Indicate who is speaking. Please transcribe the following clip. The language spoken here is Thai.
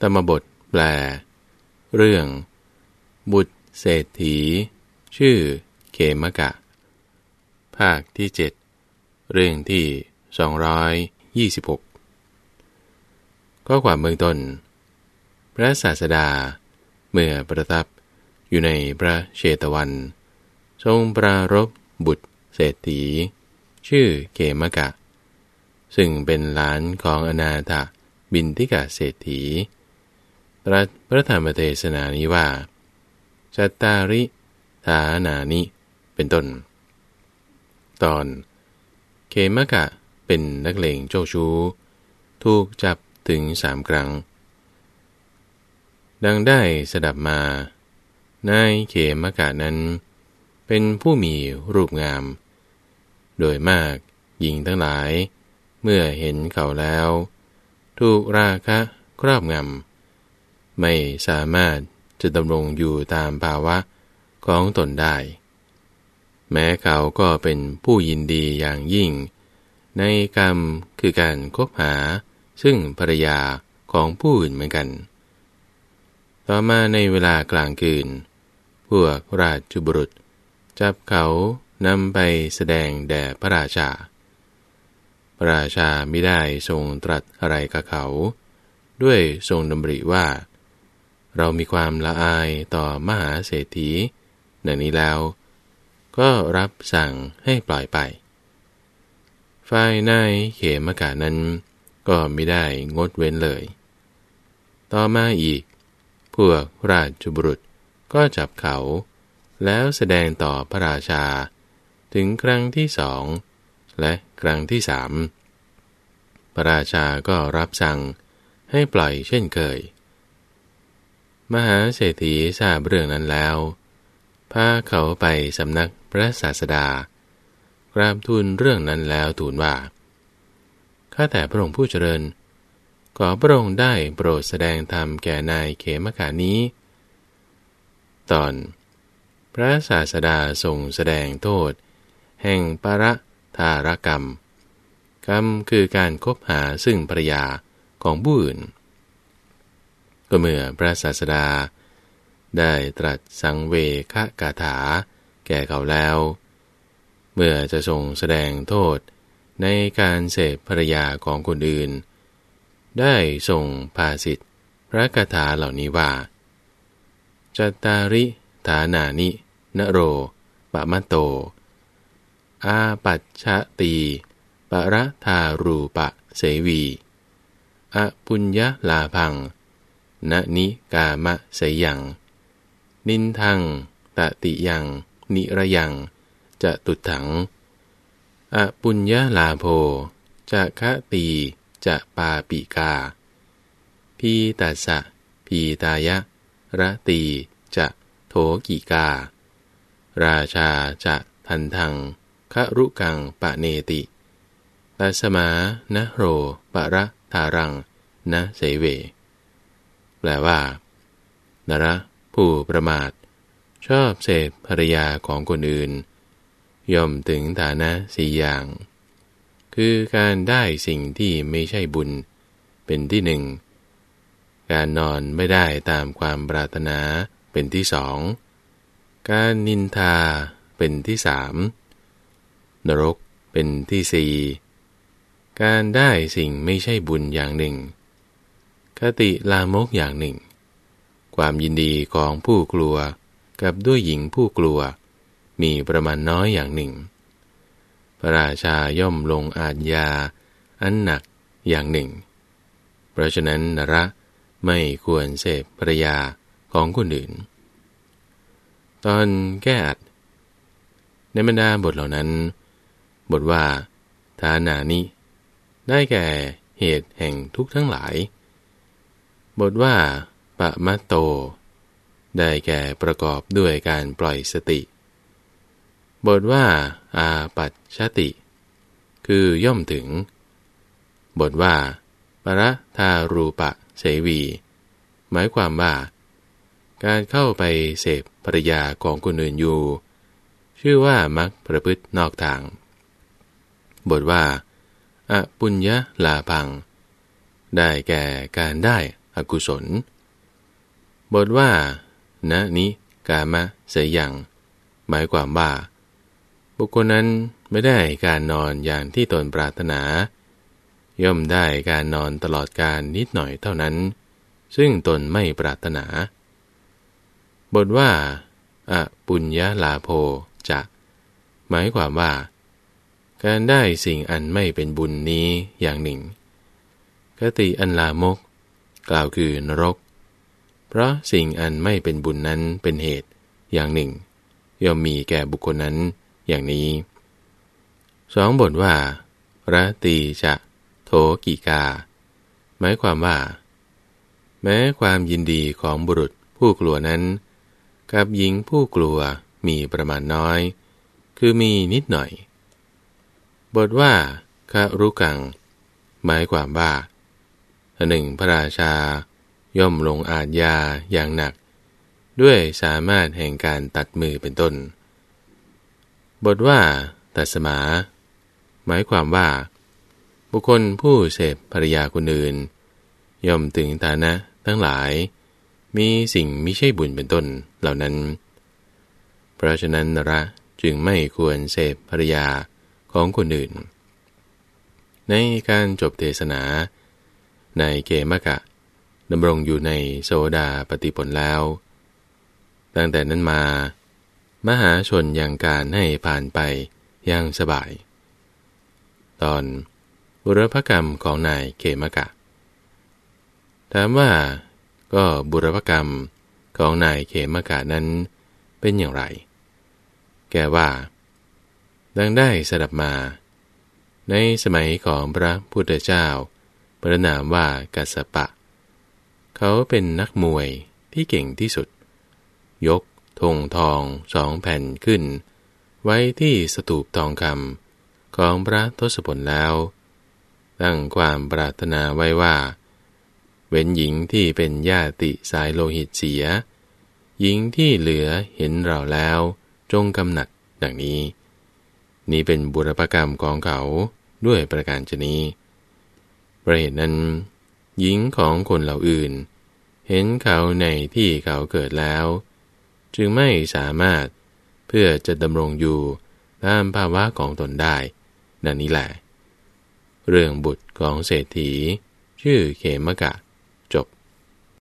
Speaker 1: ธรรมบทแปล เรื่อง บุตรเศรษฐี ชื่อเขมกะ ภาคที่เจ็ดเรื่องที่ 226 ก็ความเบื้องต้น พระศาสดา เมื่อประทับอยู่ในพระเชตวัน ทรงปรารบบุตรเศรษฐี ชื่อเกมกะ ซึ่งเป็นหลานของอนาถบินทิกาเศรษฐี ตรัสพระธรรมเทศนานี้ว่าจัตตาริฐานานิ เป็นต้น ตอน เคมกะเป็นนักเลงโจชูถูกจับถึงสามครั้ง ดังได้สดับมา นายเขมกะนั้น เป็นผู้มีรูปงาม โดยมากหญิงทั้งหลาย เมื่อเห็นเขาแล้ว ถูกราคะครอบงำ ไม่สามารถจะดำรงอยู่ตามภาวะของตนได้ แม้เขาก็เป็นผู้ยินดีอย่างยิ่ง ในกรรมคือการคบหาซึ่งภรรยาของผู้อื่นเหมือนกัน ต่อมาในเวลากลางคืน พวกราชบุรุษ จับเขานำไปแสดงแด่พระราชา พระราชาไม่ได้ทรงตรัสอะไรกับเขา ด้วยทรงดำริว่า เรามีความละอายต่อมหาเศรษฐีดังนี้แล้ว ก็รับสั่งให้ปล่อยไป ฝ่ายนายเขมกานั้นก็ไม่ได้งดเว้นเลย ต่อมาอีก พวกราชบุรุษก็จับเขา แล้วแสดงต่อพระราชา ถึงครั้งที่สองและครั้งที่สามพระราชาก็รับสั่งให้ปล่อยเช่นเคย มหาเศรษฐีทราบเรื่องนั้นแล้ว พาเขาไปสำนักพระศาสดากราบทูลเรื่องนั้นแล้วทูลว่า ข้าแต่พระองค์ผู้เจริญ ขอพระองค์ได้โปรดแสดงธรรมแก่นายเขมขานี้ ตอน พระศาสดาทรงแสดงโทษ แห่งปรธารกรรม กรรมคือการคบหาซึ่งภรยาของผู้อื่น ก็เมื่อพระศาสดา ได้ตรัสสังเวคกาถา แก่เขาแล้ว เมื่อจะทรงแสดงโทษในการเสพภรรยาของคนอื่น ได้ส่งภาสิทธิพระคาถาเหล่านี้ว่าจัตตาริฐานานิ นโร ปะมะโต อาปัชชะตี ปะระทารูปะเสวี อปุญญาลาพัง ณนิกามะเสยัง นินทัง ตติยัง นิระยัง จะตุถัง อปุญญาลาโภ จะคะตี จะปาปิกา พีตัสสะพีตายะ ระตี จะโถกิกา ราชาจะทันทังคะรุกังปะเนติตัสมานะโร ปะระทารัง นะเสเว แปลว่านระผู้ประมาท ชอบเสพภรรยาของคนอื่น ย่อมถึงฐานะสี่อย่าง คือการได้สิ่งที่ไม่ใช่บุญ เป็นที่หนึ่ง การนอนไม่ได้ตามความปรารถนาเป็นที่สอง การนินทาเป็นที่สามนรกเป็นที่สี่การได้สิ่งไม่ใช่บุญอย่างหนึ่ง คติลามกอย่างหนึ่ง ความยินดีของผู้กลัวกับด้วยหญิงผู้กลัว มีประมาณน้อยอย่างหนึ่ง พระราชาย่อมลงอาญา อันหนักอย่างหนึ่ง เพราะฉะนั้นนระไม่ควรเสพภรยาของคนอื่น ตอนแก้อัด ในบรรดาบทเหล่านั้น บทว่า ทานานิ ได้แก่เหตุแห่งทุกทั้งหลาย บทว่าปะมะโต ได้แก่ประกอบด้วยการปล่อยสติ บทว่า อาปัจชติ คือย่อมถึง บทว่า ปรทารูปะเสวี หมายความว่า การเข้าไปเสพภรยาของคนอื่นอยู่ ชื่อว่ามักประพฤตินอกทาง บทว่าอปุญญาลาพัง ได้แก่การได้ อกุศล บทว่าณนิกามะเสยยัง หมายความว่า บุคคลนั้นไม่ได้การนอนอย่างที่ตนปรารถนา ย่อมได้การนอนตลอดการนิดหน่อยเท่านั้น ซึ่งตนไม่ปรารถนา บทว่าอปุญญาลาโภจะหมายความว่า การได้สิ่งอันไม่เป็นบุญนี้อย่างหนึ่งกติอันลามก กล่าวคือนรก เพราะสิ่งอันไม่เป็นบุญนั้นเป็นเหตุอย่างหนึ่ง ย่อมมีแก่บุคคลนั้นอย่างนี้สองบทว่าระตีจะโถกิกา หมายความว่า แม้ความยินดีของบุรุษผู้กลัวนั้น กับหญิงผู้กลัวมีประมาณน้อย คือมีนิดหน่อย บทว่าคารุกัง หมายความว่า หนึ่งพระราชา ย่อมลงอาญญาอย่างหนัก ด้วยสามารถแห่งการตัดมือเป็นต้น บทว่า ตัดสมา หมายความว่า บุคคลผู้เสพภรรยาคนอื่น ย่อมถึงฐานะทั้งหลาย มีสิ่งมิใช่บุญเป็นต้นเหล่านั้น เพราะฉะนั้นนระจึงไม่ควรเสพภรรยาของคนอื่น ในการจบเทศนา ในเกมกะดำรงอยู่ในโซดาปฏิผลแล้ว ตั้งแต่นั้นมา มหาชนยังการให้ผ่านไปอย่างสบาย ตอนบุรพกรรมของนายเกมกะ ถามว่าก็บุรพกรรมของนายเขมกะนั้นเป็นอย่างไร แกว่า ดังได้สดับมา ในสมัยของพระพุทธเจ้า ระนามว่ากัสปะ เขาเป็นนักมวยที่เก่งที่สุด ยกธงทองสองแผ่นขึ้น ไว้ที่สถูปทองคำของพระทศพลแล้ว ตั้งความปรารถนาไว้ว่า เว้นหญิงที่เป็นญาติสายโลหิตเสีย หญิงที่เหลือเห็นเราแล้ว จงกำหนัดดังนี้ นี่เป็นบุรพกรรมของเขาด้วยประการชนี้ ประเหตุนั้น หญิงของคนเหล่าอื่น เห็นเขาในที่เขาเกิดแล้ว จึงไม่สามารถเพื่อจะดำรงอยู่ตามภาวะของตนได้นั่นนี้แหละ เรื่องบุตรของเศรษฐี ชื่อเขมกะ